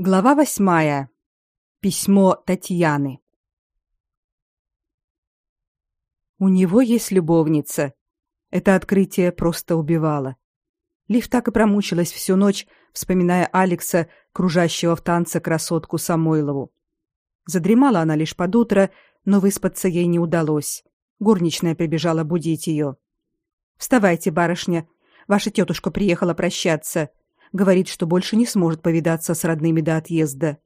Глава восьмая. Письмо Татьяны. У него есть любовница. Это открытие просто убивало. Лив так и промучилась всю ночь, вспоминая Алекса, кружащего в танце красотку Самойлову. Задремала она лишь под утро, но выспаться ей не удалось. Горничная прибежала будить ее. «Вставайте, барышня. Ваша тетушка приехала прощаться. Говорит, что больше не сможет повидаться с родными до отъезда.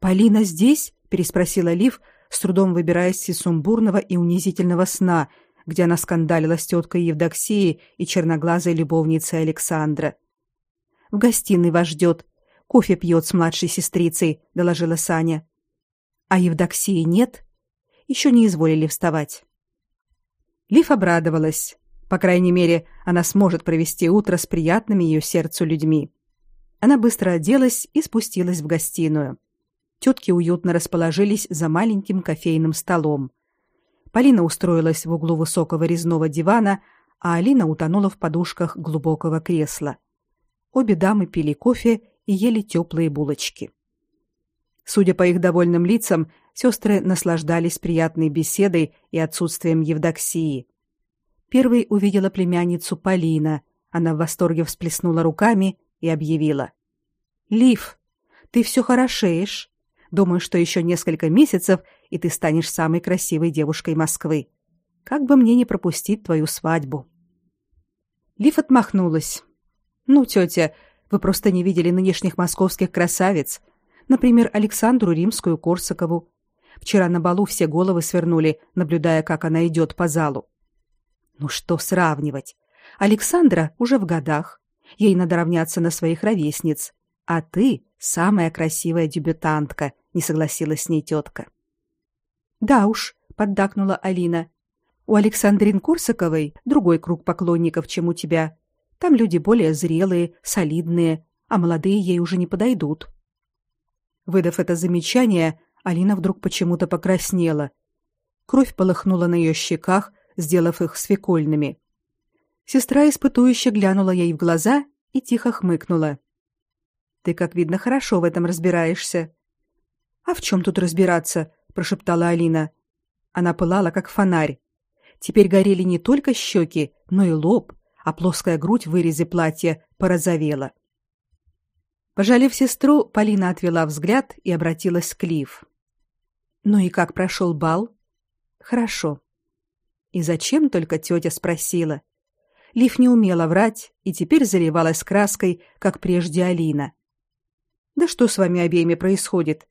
Полина здесь? переспросила Лив, с трудом выбираясь из сумбурного и унизительного сна, где она скандалила с теткой Евдоксией и черноглазой любовницей Александра. В гостиной вас ждет. Кофе пьет с младшей сестрицей, доложила Саня. А Евдоксии нет? Еще не изволили вставать. Лив обрадовалась. По крайней мере, она сможет провести утро с приятными ее сердцу людьми. Она быстро оделась и спустилась в гостиную. Тетки уютно расположились за маленьким кофейным столом. Полина устроилась в углу высокого резного дивана, а Алина утонула в подушках глубокого кресла. Обе дамы пили кофе и ели теплые булочки. Судя по их довольным лицам, сестры наслаждались приятной беседой и отсутствием Евдоксии. Первой увидела племянницу Полина. Она в восторге всплеснула руками и объявила: "Лив, ты все хорошеешь. Думаю, что еще несколько месяцев, и ты станешь самой красивой девушкой Москвы. Как бы мне не пропустить твою свадьбу?" Лив отмахнулась. "Ну, тетя, вы просто не видели нынешних московских красавиц, например, Александру Римскую Корсакову. Вчера на балу все головы свернули, наблюдая, как она идет по залу. Ну что сравнивать? Александра уже в годах. Ей надо равняться на своих ровесниц. А ты самая красивая дебютантка, не согласилась с ней тетка. Да уж, поддакнула Алина. У Александрин Курсаковой другой круг поклонников, чем у тебя. Там люди более зрелые, солидные, а молодые ей уже не подойдут. Выдав это замечание, Алина вдруг почему-то покраснела. Кровь полыхнула на ее щеках, сделав их свекольными. Сестра испытующе глянула ей в глаза и тихо хмыкнула. Ты, как видно, хорошо в этом разбираешься. А в чем тут разбираться, прошептала Алина. Она пылала как фонарь. Теперь горели не только щеки, но и лоб, а плоская грудь в вырезе платья порозовела. Пожалев сестру, Полина отвела взгляд и обратилась к Лив. Ну и как прошел бал? Хорошо. И зачем только тетя спросила? Лив не умела врать и теперь заливалась краской, как прежде Алина. Да что с вами обеими происходит?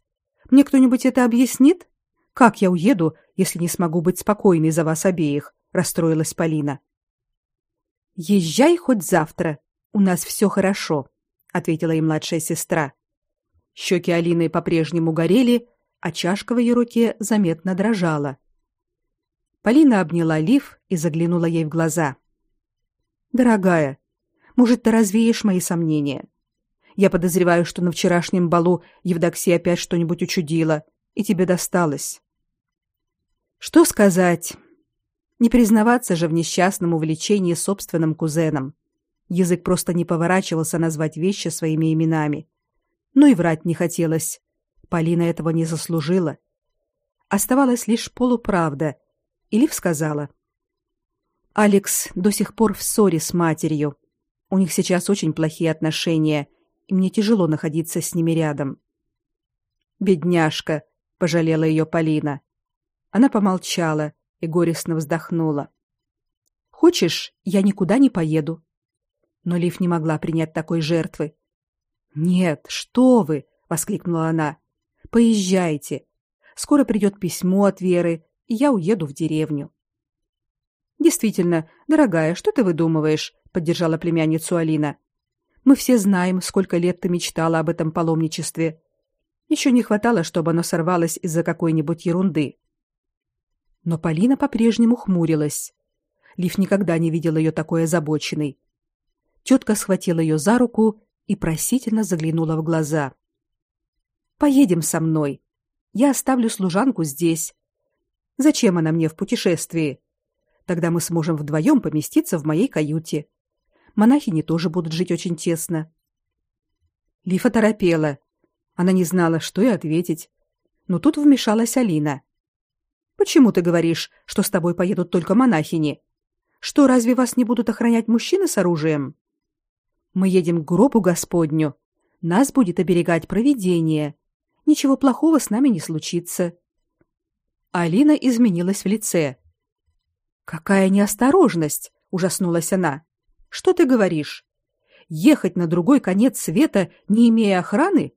Мне кто-нибудь это объяснит? Как я уеду, если не смогу быть спокойной за вас обеих? расстроилась Полина. Езжай хоть завтра. У нас все хорошо, ответила ей младшая сестра. Щеки Алины по-прежнему горели, а чашка в ее руке заметно дрожала. Полина обняла Лив и заглянула ей в глаза. Дорогая, может, ты развеешь мои сомнения? Я подозреваю, что на вчерашнем балу Евдоксия опять что-нибудь учудила, и тебе досталось. Что сказать? Не признаваться же в несчастном увлечении собственным кузеном. Язык просто не поворачивался назвать вещи своими именами. Но и врать не хотелось. Полина этого не заслужила. Оставалась лишь полуправда, и Лив сказала: Алекс до сих пор в ссоре с матерью. У них сейчас очень плохие отношения, и мне тяжело находиться с ними рядом. Бедняжка, пожалела ее Полина. Она помолчала и горестно вздохнула. Хочешь, я никуда не поеду? Но Лив не могла принять такой жертвы. Нет, что вы, воскликнула она. Поезжайте. Скоро придет письмо от Веры, я уеду в деревню. Действительно, дорогая, что ты выдумываешь? поддержала племянницу Алина. Мы все знаем, сколько лет ты мечтала об этом паломничестве. Еще не хватало, чтобы оно сорвалось из-за какой-нибудь ерунды. Но Полина по-прежнему хмурилась. Лив никогда не видел ее такой озабоченной. Тетка схватила ее за руку и просительно заглянула в глаза. Поедем со мной. Я оставлю служанку здесь, Зачем она мне в путешествии? Тогда мы сможем вдвоем поместиться в моей каюте. Монахини тоже будут жить очень тесно. Лифа торопела. Она не знала, что и ответить. Но тут вмешалась Алина. Почему ты говоришь, что с тобой поедут только монахини? Что, разве вас не будут охранять мужчины с оружием? Мы едем к гробу Господню. Нас будет оберегать провидение. Ничего плохого с нами не случится. Алина изменилась в лице. Какая неосторожность, ужаснулась она. Что ты говоришь? Ехать на другой конец света, не имея охраны?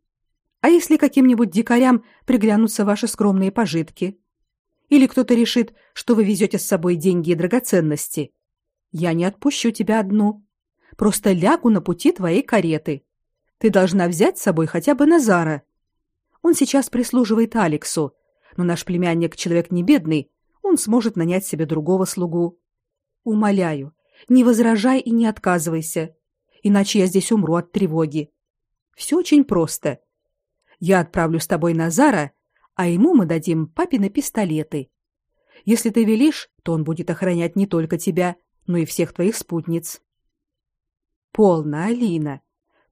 А если каким-нибудь дикарям приглянутся ваши скромные пожитки? Или кто-то решит, что вы везете с собой деньги и драгоценности? Я не отпущу тебя одну. Просто лягу на пути твоей кареты. Ты должна взять с собой хотя бы Назара. Он сейчас прислуживает Алексу, но наш племянник человек не бедный, он сможет нанять себе другого слугу. Умоляю, не возражай и не отказывайся, иначе я здесь умру от тревоги. Все очень просто. Я отправлю с тобой Назара, а ему мы дадим папины пистолеты. Если ты велишь, то он будет охранять не только тебя, но и всех твоих спутниц. Полно, Алина.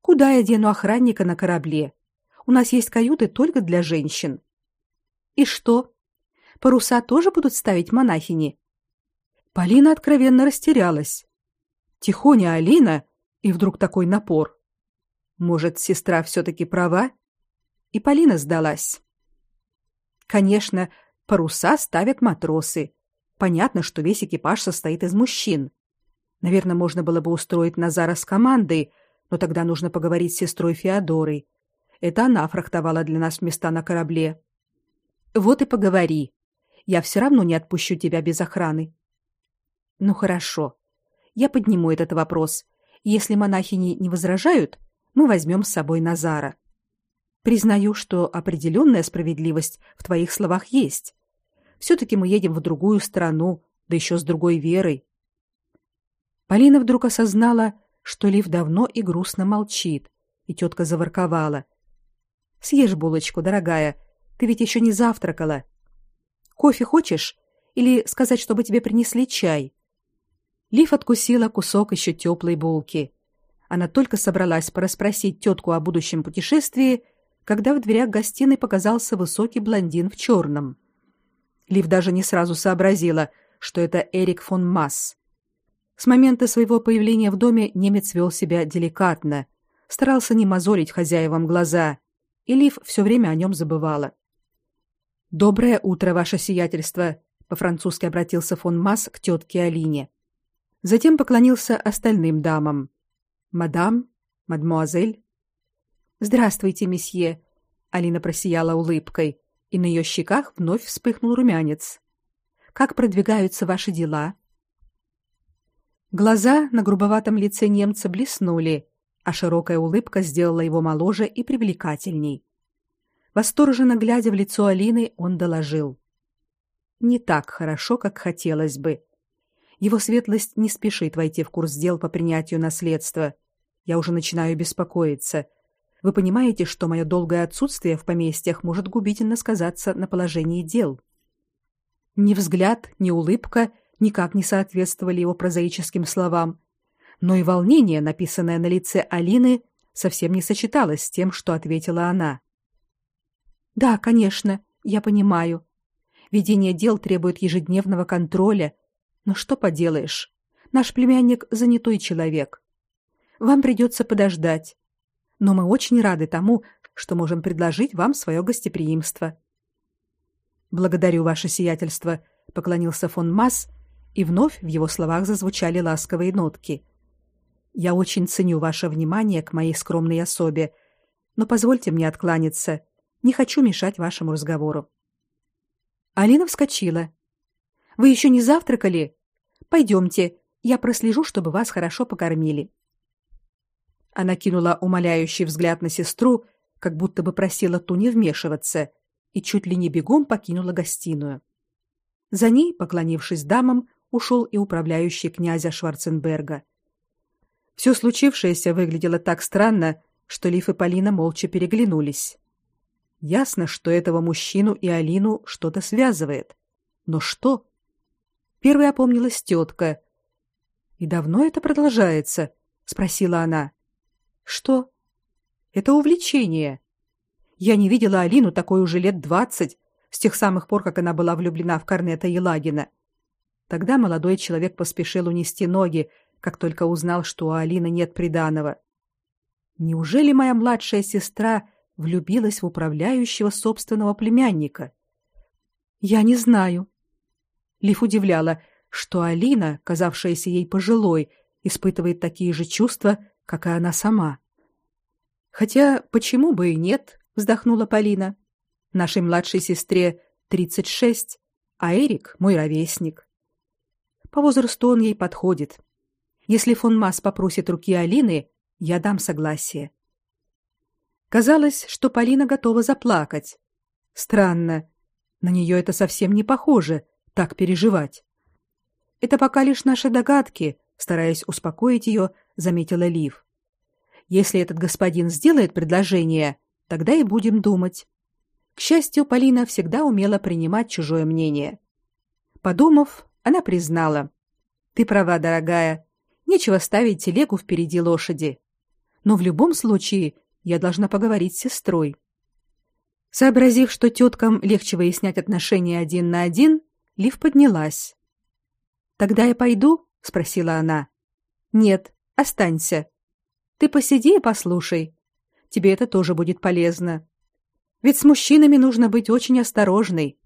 Куда я дену охранника на корабле? У нас есть каюты только для женщин. И что? Паруса тоже будут ставить монахини? Полина откровенно растерялась. Тихоня Алина, и вдруг такой напор. Может, сестра все таки права? И Полина сдалась. Конечно, паруса ставят матросы. Понятно, что весь экипаж состоит из мужчин. Наверное, можно было бы устроить Назара с командой, но тогда нужно поговорить с сестрой Феодорой. Это она фрахтовала для нас места на корабле. Вот и поговори. Я все равно не отпущу тебя без охраны. Ну хорошо. Я подниму этот вопрос. Если монахини не возражают, мы возьмем с собой Назара. Признаю, что определенная справедливость в твоих словах есть. все таки мы едем в другую страну, да еще с другой верой. Полина вдруг осознала, что Лив давно и грустно молчит, и тетка заворковала: "Съешь булочку, дорогая, ты ведь еще не завтракала. Кофе хочешь или сказать, чтобы тебе принесли чай?" Лив откусила кусок еще теплой булки. Она только собралась порасспросить тетку о будущем путешествии, когда в дверях гостиной показался высокий блондин в черном. Лив даже не сразу сообразила, что это Эрик фон Масс. С момента своего появления в доме немец вел себя деликатно, старался не мозолить хозяевам глаза, и Лив все время о нем забывала. Доброе утро, ваше сиятельство, по-французски обратился фон Масс к тетке Алине. Затем поклонился остальным дамам. Мадам, мадмуазель, Здравствуйте, месье. Алина просияла улыбкой, и на ее щеках вновь вспыхнул румянец. Как продвигаются ваши дела? Глаза на грубоватом лице немца блеснули, а широкая улыбка сделала его моложе и привлекательней. Восторженно глядя в лицо Алины, он доложил: "Не так хорошо, как хотелось бы. Его светлость не спешит войти в курс дел по принятию наследства. Я уже начинаю беспокоиться. Вы понимаете, что мое долгое отсутствие в поместьях может губительно сказаться на положении дел. Ни взгляд, ни улыбка никак не соответствовали его прозаическим словам, но и волнение, написанное на лице Алины, совсем не сочеталось с тем, что ответила она. Да, конечно, я понимаю. Ведение дел требует ежедневного контроля, но что поделаешь? Наш племянник занятой человек. Вам придется подождать но мы очень рады тому, что можем предложить вам свое гостеприимство. Благодарю ваше сиятельство, поклонился фон Масс, и вновь в его словах зазвучали ласковые нотки. Я очень ценю ваше внимание к моей скромной особе, но позвольте мне откланяться. Не хочу мешать вашему разговору. Алина вскочила. Вы еще не завтракали? Пойдемте, я прослежу, чтобы вас хорошо покормили. Она кинула умоляющий взгляд на сестру, как будто бы просила ту не вмешиваться, и чуть ли не бегом покинула гостиную. За ней, поклонившись дамам, ушел и управляющий князя Шварценберга. Все случившееся выглядело так странно, что Лиф и Полина молча переглянулись. Ясно, что этого мужчину и Алину что-то связывает. Но что? Первой опомнилась тетка. И давно это продолжается, спросила она. Что? Это увлечение. Я не видела Алину такой уже лет двадцать, с тех самых пор, как она была влюблена в Корнета Елагина. Тогда молодой человек поспешил унести ноги, как только узнал, что у Алины нет приданого. Неужели моя младшая сестра влюбилась в управляющего собственного племянника? Я не знаю. Лиф удивляла, что Алина, казавшаяся ей пожилой, испытывает такие же чувства, как и она сама. Хотя почему бы и нет, вздохнула Полина. Нашей младшей сестре 36, а Эрик мой ровесник. По возрасту он ей подходит. Если фон Мас попросит руки Алины, я дам согласие. Казалось, что Полина готова заплакать. Странно. На нее это совсем не похоже так переживать. Это пока лишь наши догадки, стараясь успокоить ее, заметила Лив. Если этот господин сделает предложение, тогда и будем думать. К счастью, Полина всегда умела принимать чужое мнение. Подумав, она признала: "Ты права, дорогая. Нечего ставить телегу впереди лошади. Но в любом случае я должна поговорить с сестрой". Сообразив, что теткам легче выяснять отношения один на один, Лив поднялась. Тогда я пойду, спросила она. Нет, останься. Ты посиди и послушай. Тебе это тоже будет полезно. Ведь с мужчинами нужно быть очень осторожной,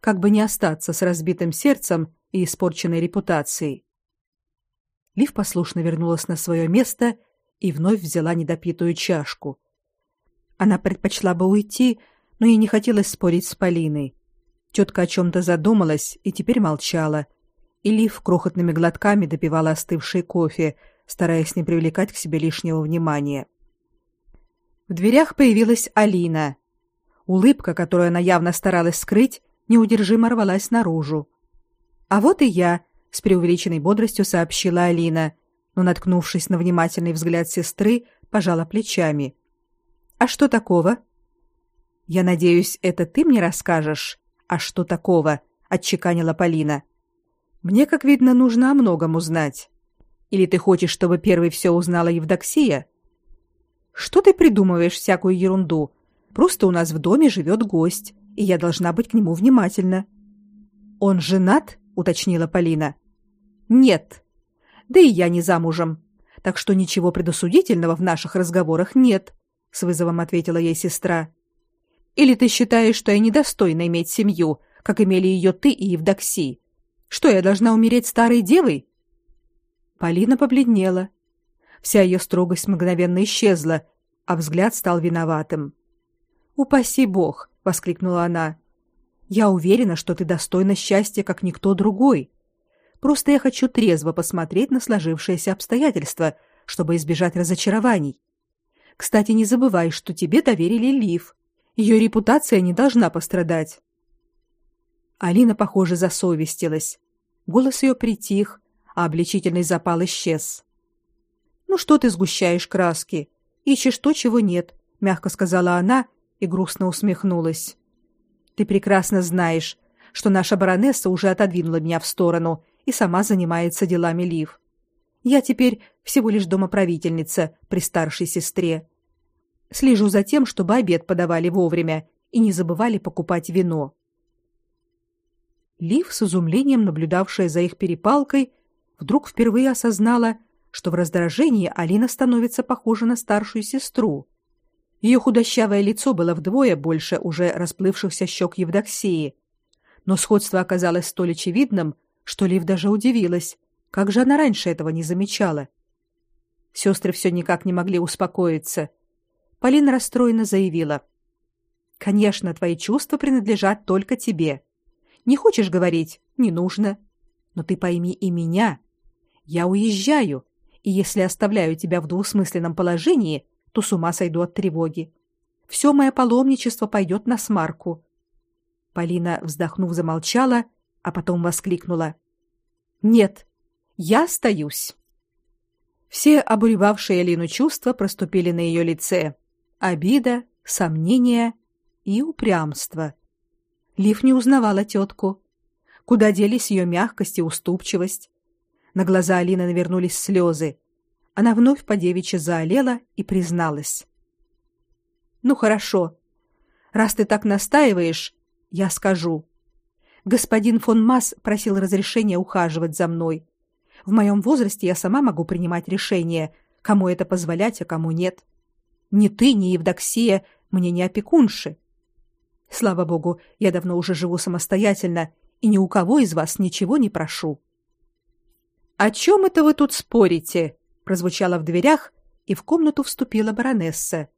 как бы не остаться с разбитым сердцем и испорченной репутацией. Лив послушно вернулась на свое место и вновь взяла недопитую чашку. Она предпочла бы уйти, но ей не хотелось спорить с Полиной. Тетка о чем-то задумалась и теперь молчала. И Лив крохотными глотками допивала остывший кофе, стараясь не привлекать к себе лишнего внимания. В дверях появилась Алина. Улыбка, которую она явно старалась скрыть, неудержимо рвалась наружу. А вот и я, с преувеличенной бодростью сообщила Алина, но наткнувшись на внимательный взгляд сестры, пожала плечами. А что такого? Я надеюсь, это ты мне расскажешь. А что такого? отчеканила Полина. Мне, как видно, нужно о многом узнать. Или ты хочешь, чтобы первой все узнала Евдоксия? Что ты придумываешь всякую ерунду? Просто у нас в доме живет гость, и я должна быть к нему внимательна. Он женат? уточнила Полина. Нет. Да и я не замужем. Так что ничего предосудительного в наших разговорах нет, с вызовом ответила ей сестра. Или ты считаешь, что я недостойна иметь семью, как имели ее ты и Евдоксий? Что я должна умереть старой девой? Полина побледнела. Вся ее строгость мгновенно исчезла, а взгляд стал виноватым. "Упаси бог", воскликнула она. "Я уверена, что ты достойна счастья, как никто другой. Просто я хочу трезво посмотреть на сложившиеся обстоятельства, чтобы избежать разочарований. Кстати, не забывай, что тебе доверили Лив. Ее репутация не должна пострадать". Алина, похоже, засовестилась. Голос ее притих, а обличительный запал исчез. "Ну что ты сгущаешь краски? Ищешь то, чего нет", мягко сказала она и грустно усмехнулась. Ты прекрасно знаешь, что наша баронесса уже отодвинула меня в сторону и сама занимается делами Лив. Я теперь всего лишь домоправительница при старшей сестре. Слежу за тем, чтобы обед подавали вовремя и не забывали покупать вино. Лив, с изумлением наблюдавшая за их перепалкой, вдруг впервые осознала, что в раздражении Алина становится похожа на старшую сестру. Ее худощавое лицо было вдвое больше уже расплывшихся щек Евдоксии. Но сходство оказалось столь очевидным, что Лив даже удивилась, как же она раньше этого не замечала. Сестры все никак не могли успокоиться. Полина расстроенно заявила: "Конечно, твои чувства принадлежат только тебе. Не хочешь говорить не нужно. Но ты пойми и меня. Я уезжаю, и если оставляю тебя в двусмысленном положении, то с ума сойду от тревоги. Все мое паломничество пойдет на смарку. Полина, вздохнув, замолчала, а потом воскликнула: "Нет, я остаюсь". Все обуревавшие Алину чувства проступили на ее лице: обида, сомнение и упрямство. Лив не узнавала тетку. Куда делись ее мягкость и уступчивость? На глаза Алины навернулись слезы она вновь по девичьи заолела и призналась: "Ну хорошо. Раз ты так настаиваешь, я скажу. Господин фон Масс просил разрешения ухаживать за мной. В моем возрасте я сама могу принимать решение, кому это позволять, а кому нет. Ни ты, ни Евдоксия мне не опекунши. Слава богу, я давно уже живу самостоятельно и ни у кого из вас ничего не прошу. О чем это вы тут спорите? прозвучало в дверях, и в комнату вступила баронесса.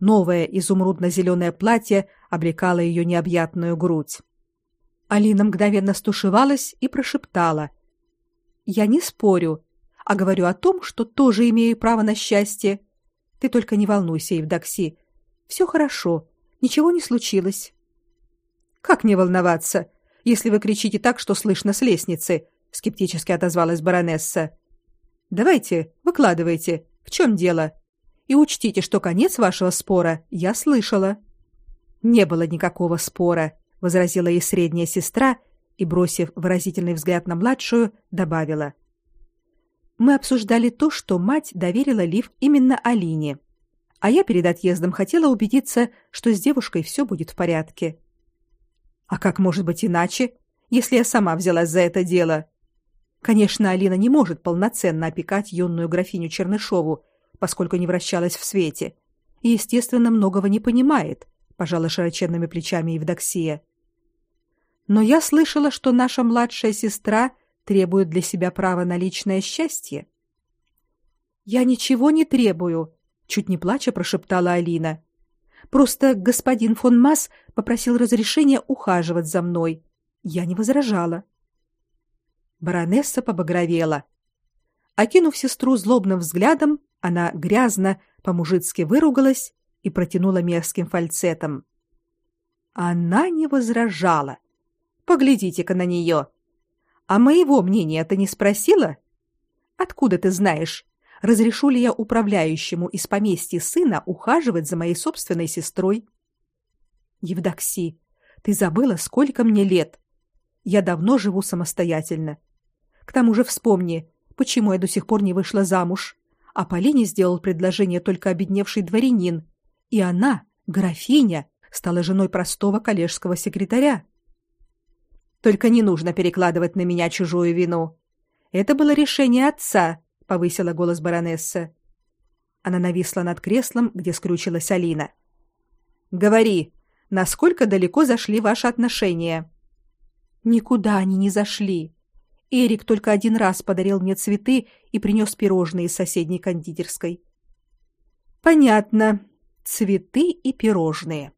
Новое изумрудно-зеленое платье облекало ее необъятную грудь. Алина мгновенно стушевалась и прошептала: "Я не спорю, а говорю о том, что тоже имею право на счастье. Ты только не волнуйся, Евдокси. Все хорошо, ничего не случилось". Как не волноваться, если вы кричите так, что слышно с лестницы? скептически отозвалась баронесса. Давайте, выкладывайте, в чем дело? И учтите, что конец вашего спора я слышала. Не было никакого спора, возразила ей средняя сестра и, бросив выразительный взгляд на младшую, добавила: Мы обсуждали то, что мать доверила Лив именно Алине. А я перед отъездом хотела убедиться, что с девушкой все будет в порядке. А как может быть иначе, если я сама взялась за это дело? Конечно, Алина не может полноценно опекать юную графиню Чернышову, поскольку не вращалась в свете, и, естественно, многого не понимает, пожала широченными плечами Евдоксия. Но я слышала, что наша младшая сестра требует для себя права на личное счастье. Я ничего не требую, чуть не плача прошептала Алина. Просто господин фон Масс попросил разрешения ухаживать за мной. Я не возражала. Баронесса побагровела. Окинув сестру злобным взглядом, она грязно, по-мужицки выругалась и протянула мерзким фальцетом. Она не возражала. Поглядите-ка на нее. А моего мнения ты не спросила? Откуда ты знаешь, разрешу ли я управляющему из поместья сына ухаживать за моей собственной сестрой? Евдокси, ты забыла, сколько мне лет? Я давно живу самостоятельно. К тому же вспомни, почему я до сих пор не вышла замуж а Полине сделал предложение только обедневший дворянин, и она, графиня, стала женой простого коллежского секретаря. Только не нужно перекладывать на меня чужую вину. Это было решение отца, повысила голос баронесса. Она нависла над креслом, где скрючилась Алина. Говори, насколько далеко зашли ваши отношения? Никуда они не зашли. Эрик только один раз подарил мне цветы и принес пирожные из соседней кондитерской. Понятно. Цветы и пирожные.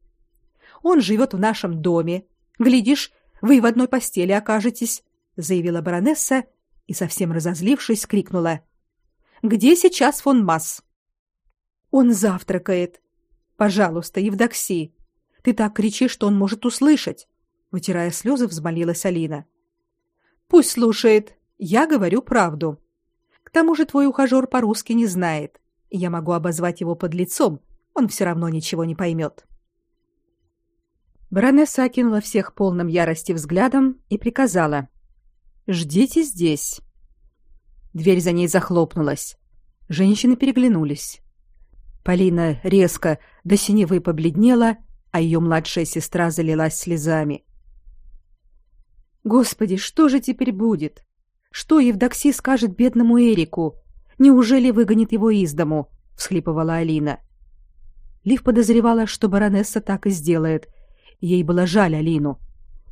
Он живет в нашем доме. Глядишь, вы в одной постели окажетесь, заявила баронесса и совсем разозлившись крикнула: "Где сейчас фон Масс?" Он завтракает. Пожалуйста, Евдокси, ты так кричишь, что он может услышать, вытирая слезы, взмолилась Алина. Пусть слушает. Я говорю правду. К тому же твой ухажер по-русски не знает. Я могу обозвать его под лицом. Он все равно ничего не поймет. Баронесса окинула всех полным ярости взглядом и приказала: "Ждите здесь". Дверь за ней захлопнулась. Женщины переглянулись. Полина резко до синевы побледнела, а ее младшая сестра залилась слезами. Господи, что же теперь будет? Что Евдокси скажет бедному Эрику? Неужели выгонит его из дому? всхлипывала Алина. Лив подозревала, что баронесса так и сделает. Ей было жаль Алину.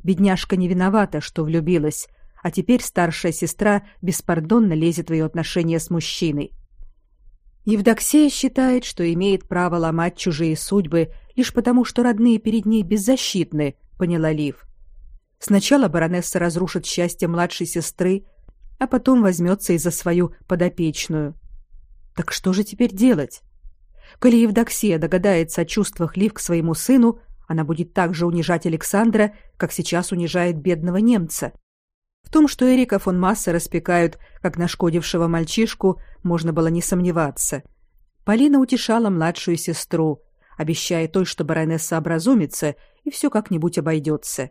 Бедняжка не виновата, что влюбилась, а теперь старшая сестра беспардонно лезет в ее отношения с мужчиной. Евдоксия считает, что имеет право ломать чужие судьбы лишь потому, что родные перед ней беззащитны, поняла Лив. Сначала баронесса разрушит счастье младшей сестры, а потом возьмется и за свою подопечную. Так что же теперь делать? Коли Евдоксия догадается о чувствах Лив к своему сыну, она будет так же унижать Александра, как сейчас унижает бедного немца. В том, что Эрика фон Масса распекают, как нашкодившего мальчишку, можно было не сомневаться. Полина утешала младшую сестру, обещая той, что баронесса образумится и все как-нибудь обойдется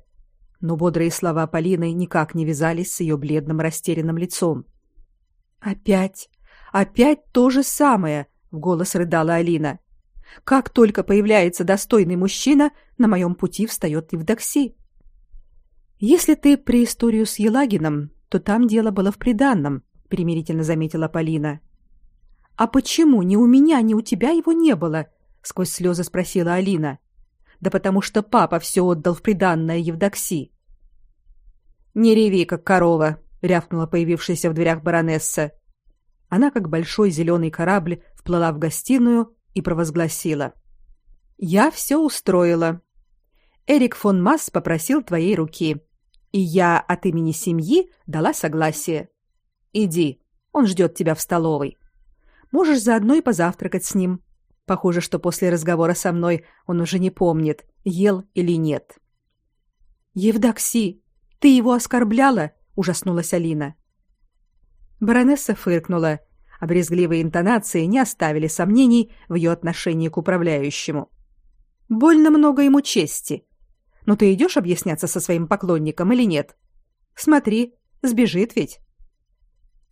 но бодрые слова Полины никак не вязались с ее бледным растерянным лицом. Опять, опять то же самое, в голос рыдала Алина. Как только появляется достойный мужчина, на моем пути встает Евдокси. Если ты при историю с Елагином, то там дело было в приданном, примирительно заметила Полина. А почему ни у меня, ни у тебя его не было? сквозь слезы спросила Алина. Да потому что папа все отдал в приданное Евдокси. Не реви, как корова, рявкнула появившаяся в дверях баронесса. Она, как большой зеленый корабль, вплыла в гостиную и провозгласила: "Я все устроила. Эрик фон Масс попросил твоей руки, и я от имени семьи дала согласие. Иди, он ждет тебя в столовой. Можешь заодно и позавтракать с ним. Похоже, что после разговора со мной он уже не помнит, ел или нет". Евдокси, ты его оскорбляла? ужаснулась Алина. Баронесса фыркнула. Обрезгливые интонации не оставили сомнений в ее отношении к управляющему. Больно много ему чести. Но ты идешь объясняться со своим поклонником или нет? Смотри, сбежит ведь.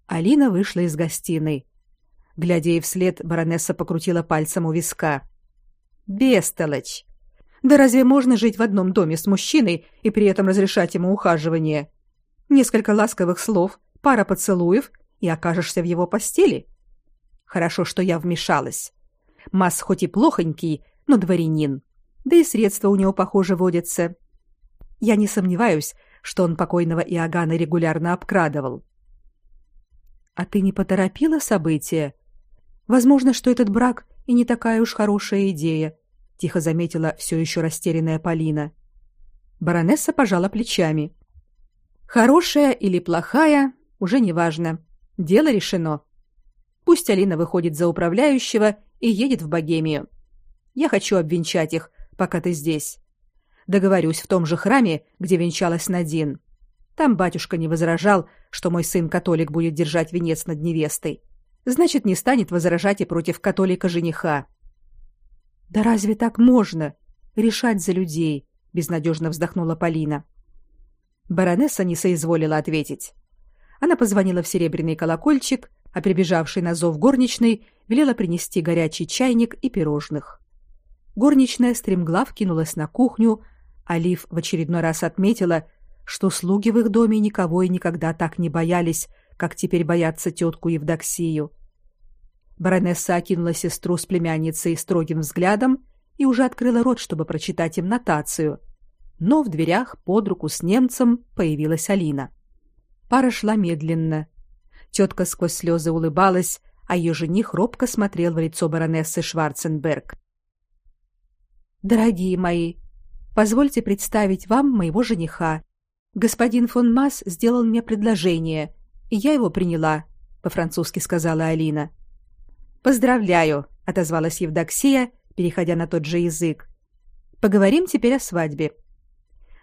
Алина вышла из гостиной. Глядя ей вслед, баронесса покрутила пальцем у виска. Бестолочь. Да разве можно жить в одном доме с мужчиной и при этом разрешать ему ухаживание? Несколько ласковых слов, пара поцелуев, и окажешься в его постели. Хорошо, что я вмешалась. Масс хоть и плохонький, но дворянин. Да и средства у него, похоже, водятся. Я не сомневаюсь, что он покойного Иоганна регулярно обкрадывал. А ты не поторопила события? Возможно, что этот брак и не такая уж хорошая идея, тихо заметила все еще растерянная Полина. Баронесса пожала плечами. Хорошая или плохая, уже не важно. Дело решено. Пусть Алина выходит за управляющего и едет в Богемию. Я хочу обвенчать их, пока ты здесь. Договорюсь в том же храме, где венчалась Надин. Там батюшка не возражал, что мой сын католик будет держать венец над невестой. Значит, не станет возражать и против католика жениха. Да разве так можно решать за людей? безнадежно вздохнула Полина. Баронесса не соизволила ответить. Она позвонила в серебряный колокольчик, а прибежавший на зов горничной велела принести горячий чайник и пирожных. Горничная стремглав кинулась на кухню, а Лив в очередной раз отметила, что слуги в их доме никого и никогда так не боялись, как теперь боятся тетку Евдоксию. Баронесса окинула сестру с племянницей строгим взглядом и уже открыла рот, чтобы прочитать им нотацию — но в дверях под руку с немцем появилась Алина. Пара шла медленно. Тетка сквозь слезы улыбалась, а ее жених робко смотрел в лицо баронессы Шварценберг. Дорогие мои, позвольте представить вам моего жениха. Господин фон Масс сделал мне предложение, и я его приняла, по-французски сказала Алина. Поздравляю, отозвалась Евдоксия, переходя на тот же язык. Поговорим теперь о свадьбе.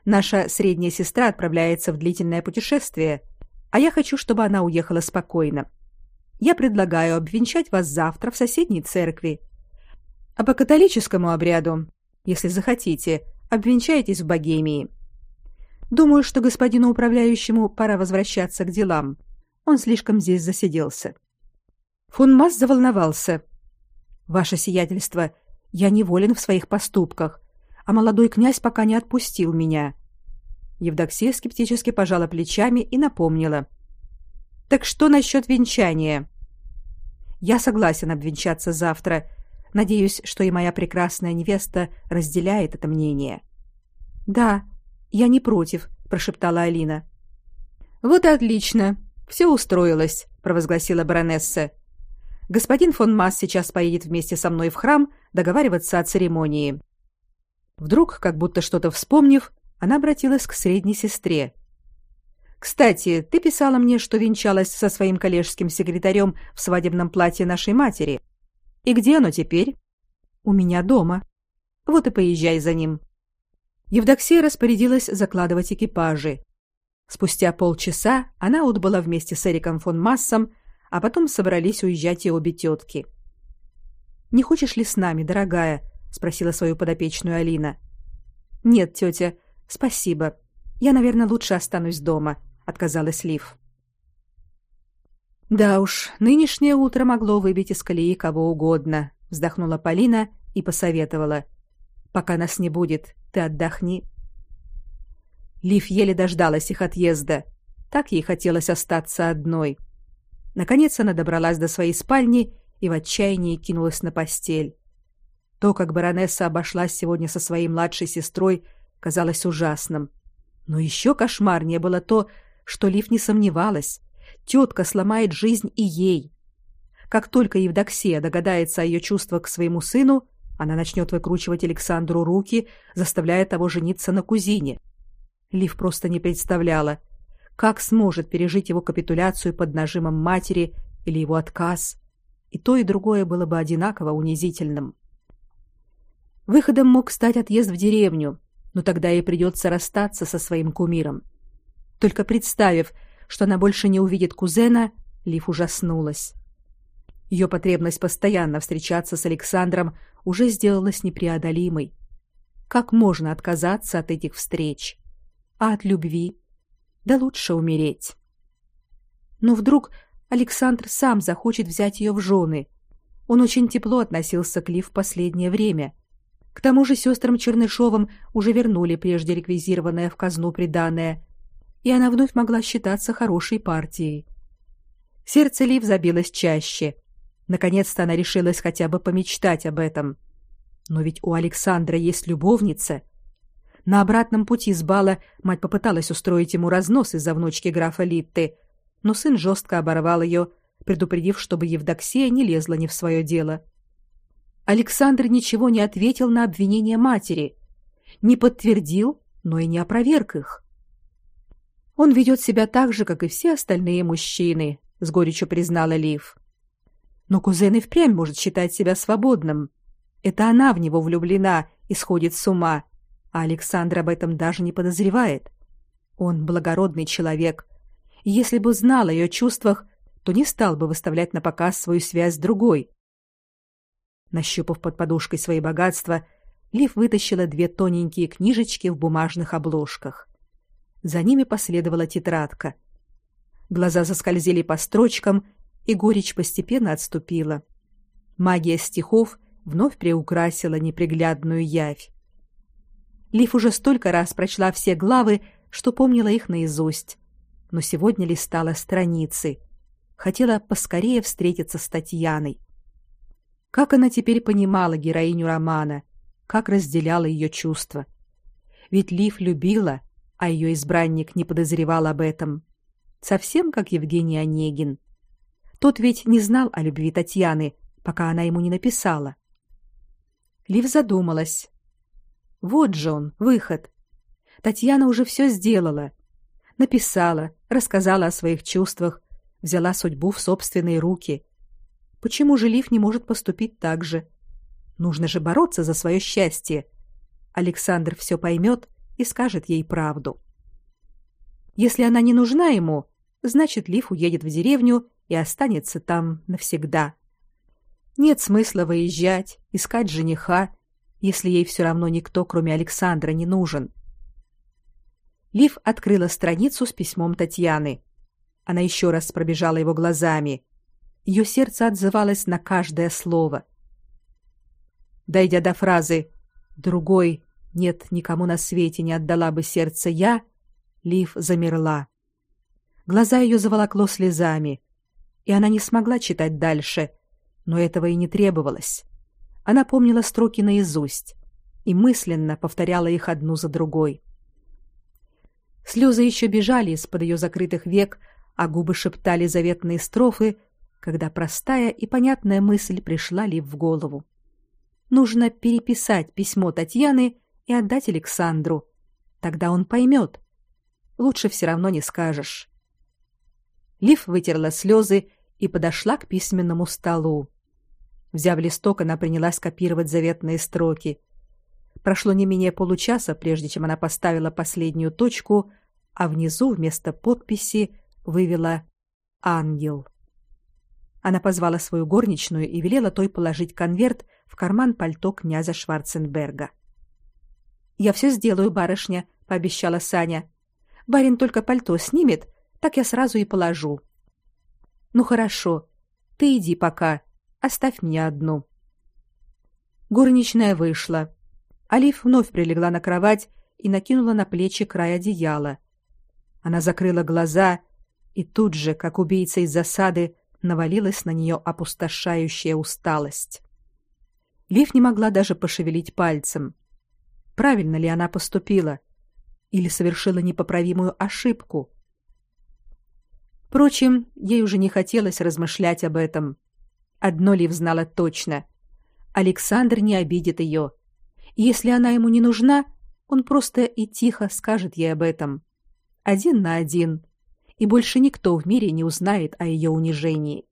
Наша средняя сестра отправляется в длительное путешествие, а я хочу, чтобы она уехала спокойно. Я предлагаю обвенчать вас завтра в соседней церкви. А по католическому обряду, если захотите, обвенчайтесь в Богемии. Думаю, что господину управляющему пора возвращаться к делам. Он слишком здесь засиделся. Фон Масс заволновался. Ваше сиятельство, я неволен в своих поступках а молодой князь пока не отпустил меня. Евдоксия скептически пожала плечами и напомнила: Так что насчет венчания? Я согласен обвенчаться завтра. Надеюсь, что и моя прекрасная невеста разделяет это мнение. Да, я не против, прошептала Алина. Вот и отлично. Все устроилось, провозгласила баронесса. Господин фон Масс сейчас поедет вместе со мной в храм договариваться о церемонии. Вдруг, как будто что-то вспомнив, она обратилась к средней сестре. Кстати, ты писала мне, что венчалась со своим коллежским секретарем в свадебном платье нашей матери. И где оно теперь? У меня дома. Вот и поезжай за ним. Евдоксия распорядилась закладывать экипажи. Спустя полчаса она отбыла вместе с Эриком фон Массом, а потом собрались уезжать и обе тетки. Не хочешь ли с нами, дорогая? спросила свою подопечную Алина. Нет, тетя, спасибо. Я, наверное, лучше останусь дома, отказалась Лив. Да уж, нынешнее утро могло выбить из колеи кого угодно, вздохнула Полина и посоветовала: "Пока нас не будет, ты отдохни". Лив еле дождалась их отъезда. Так ей хотелось остаться одной. Наконец она добралась до своей спальни и в отчаянии кинулась на постель. То, как баронесса обошлась сегодня со своей младшей сестрой, казалось ужасным. Но еще кошмарнее было то, что Лив не сомневалась. Тетка сломает жизнь и ей. Как только Евдоксия догадается о ее чувствах к своему сыну, она начнет выкручивать Александру руки, заставляя того жениться на кузине. Лив просто не представляла, как сможет пережить его капитуляцию под нажимом матери или его отказ. И то, и другое было бы одинаково унизительным. Выходом мог стать отъезд в деревню, но тогда ей придется расстаться со своим кумиром. Только представив, что она больше не увидит кузена, Лив ужаснулась. Ее потребность постоянно встречаться с Александром уже сделалась непреодолимой. Как можно отказаться от этих встреч? А от любви? Да лучше умереть. Но вдруг Александр сам захочет взять ее в жены. Он очень тепло относился к Лив в последнее время. К тому же сестрам Чернышовым уже вернули прежде реквизированное в казну приданое, и она вновь могла считаться хорошей партией. Сердце Лив забилось чаще. Наконец-то она решилась хотя бы помечтать об этом. Но ведь у Александра есть любовница. На обратном пути с бала мать попыталась устроить ему разнос из-за внучки графа Литты, но сын жестко оборвал ее, предупредив, чтобы Евдоксия не лезла не в свое дело. Александр ничего не ответил на обвинения матери, не подтвердил, но и не опроверг их. Он ведет себя так же, как и все остальные мужчины, с горечью признала Лив. Но кузен и впрямь может считать себя свободным. Это она в него влюблена и сходит с ума, а Александр об этом даже не подозревает. Он благородный человек. И если бы знал о ее чувствах, то не стал бы выставлять на показ свою связь с другой. Нащупав под подушкой свои богатства, Лив вытащила две тоненькие книжечки в бумажных обложках. За ними последовала тетрадка. Глаза заскользили по строчкам, и горечь постепенно отступила. Магия стихов вновь приукрасила неприглядную явь. Лив уже столько раз прочла все главы, что помнила их наизусть. Но сегодня листала страницы. Хотела поскорее встретиться с Татьяной. Как она теперь понимала героиню романа, как разделяла ее чувства. Ведь Лив любила, а ее избранник не подозревал об этом. Совсем как Евгений Онегин. Тот ведь не знал о любви Татьяны, пока она ему не написала. Лив задумалась. Вот же он, выход. Татьяна уже все сделала. Написала, рассказала о своих чувствах, взяла судьбу в собственные руки. Почему же Лив не может поступить так же? Нужно же бороться за свое счастье. Александр все поймет и скажет ей правду. Если она не нужна ему, значит, Лив уедет в деревню и останется там навсегда. Нет смысла выезжать, искать жениха, если ей все равно никто, кроме Александра, не нужен. Лив открыла страницу с письмом Татьяны. Она еще раз пробежала его глазами. Ее сердце отзывалось на каждое слово. Дойдя до фразы «другой нет, никому на свете не отдала бы сердце я, Лив замерла. Глаза ее заволокло слезами, и она не смогла читать дальше, но этого и не требовалось. Она помнила строки наизусть и мысленно повторяла их одну за другой. Слезы еще бежали из-под ее закрытых век, а губы шептали заветные строфы, когда простая и понятная мысль пришла Лив в голову. Нужно переписать письмо Татьяны и отдать Александру. Тогда он поймет. Лучше все равно не скажешь. Лив вытерла слезы и подошла к письменному столу. Взяв листок, она принялась копировать заветные строки. Прошло не менее получаса, прежде чем она поставила последнюю точку, а внизу вместо подписи вывела «Ангел». Она позвала свою горничную и велела той положить конверт в карман пальто князя Шварценберга. Я все сделаю, барышня, пообещала Саня. Барин только пальто снимет, так я сразу и положу. Ну хорошо. Ты иди пока. Оставь меня одну. Горничная вышла. Алиф вновь прилегла на кровать и накинула на плечи край одеяла. Она закрыла глаза, и тут же, как убийца из засады, навалилась на нее опустошающая усталость. Лив не могла даже пошевелить пальцем. Правильно ли она поступила? Или совершила непоправимую ошибку? Впрочем, ей уже не хотелось размышлять об этом. Одно Лив знала точно. Александр не обидит ее. Если она ему не нужна, он просто и тихо скажет ей об этом. Один на один. И больше никто в мире не узнает о ее унижении.